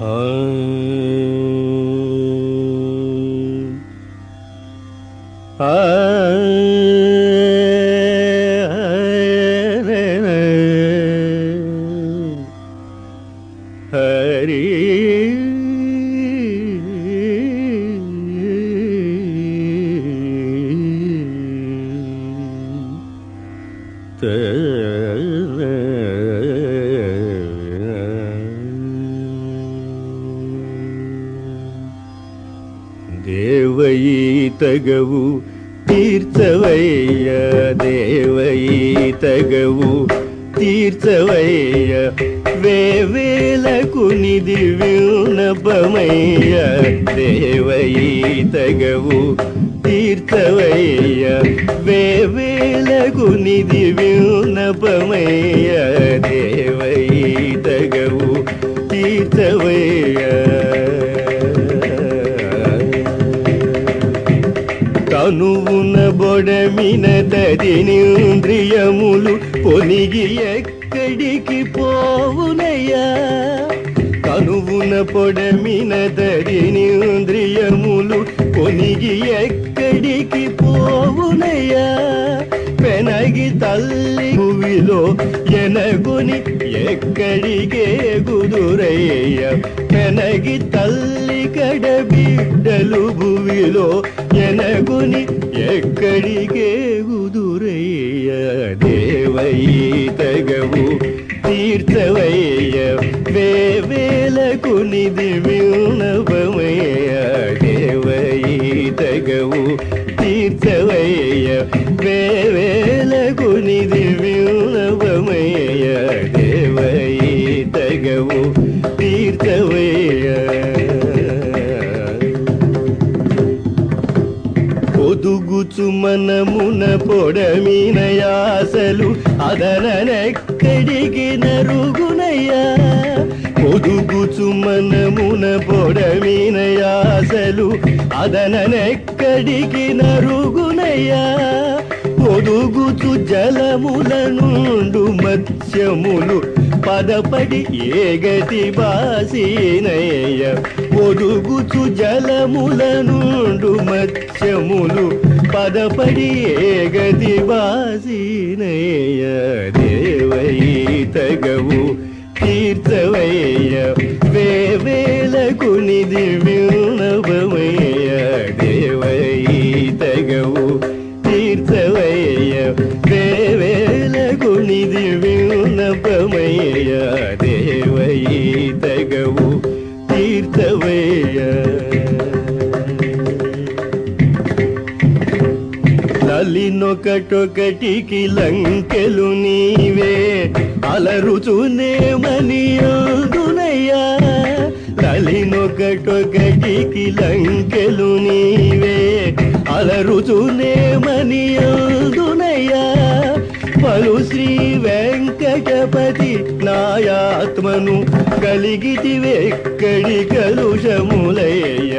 the దేవయీ తగవు తీర్చవయ్య దేవయీ తగవు తీర్చవయ్య వేవేలకు నిధి విన్నపమయ్య దేవయీ తగవు తీర్చవయ్య వేవేలకు నిధి విన్నపమయ్య దేవయీ తగవు తీర్చవయ్య తనువున బొడమిన దరినింద్రియములు పొనిగి ఎక్కడికి పోవునయ్యా? కనువున పొడమిన దరినింద్రియములు పొనిగి ఎక్కడికి పోవునయ్యా? పెనగి తల్లి భువిలో ఎనగుని ఎక్కడికే గుదురయ్య పెనగి తల్లి కడ బిడ్డలు భువిలో ఎనగుని ఎక్కడికే గుదురయ్య దేవయ్య తగవు తీర్థవయ్య వేవేలకు నిధి వినవమయ్య దేవయ్య తగవు తీర్థవయ్య వేవేలకు నిధి వినవమయ్య పొదుగుచు మనమున పొడమిన యాసలు అదననెక్కడికి నరుగునయ్యా? పొదుగుచు మనమున పొడమిన యాసలు అదననెక్కడికి నరుగునయ్యా? పొదుగుచు జలముల నుండు మత్స్యములు పదపడి ఏగతి బాసినయ్య? పొదుగుచు జలముల నుండు మత్స్యములు పదపడి ఏగతి బాసినయ్య? దేవైతగవు తీర్థవయ్య? వేవేలకు నిధి వినవమయ్య దేవైతగవు తగవు తీర్థవయ్య? వేవేలకు నిధి వినపమయ్య దేవై తగవు తీర్థవయ్య. లంకెలు నీవే అలరుచునే యోగునయ్యా లలినొకటొకటికి లంకెలు నీవే అలరుచునే యోగునయ్యా పలు శ్రీ వెంకటపతి నాయాత్మను కలిగితివెక్కడి కలుషములయ్య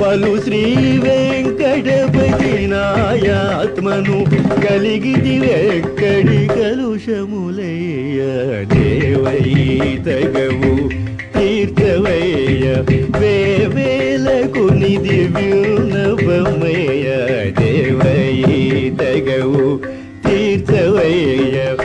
పలు శ్రీ వెంకటపతి నాయాత్మను కలిగితివెక్కడి కలుషములయ్య దేవైతగవు తీర్థవయ్య వేవేలకు నిధి వ్యూనపమయ్య ಕೈಯ